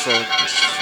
so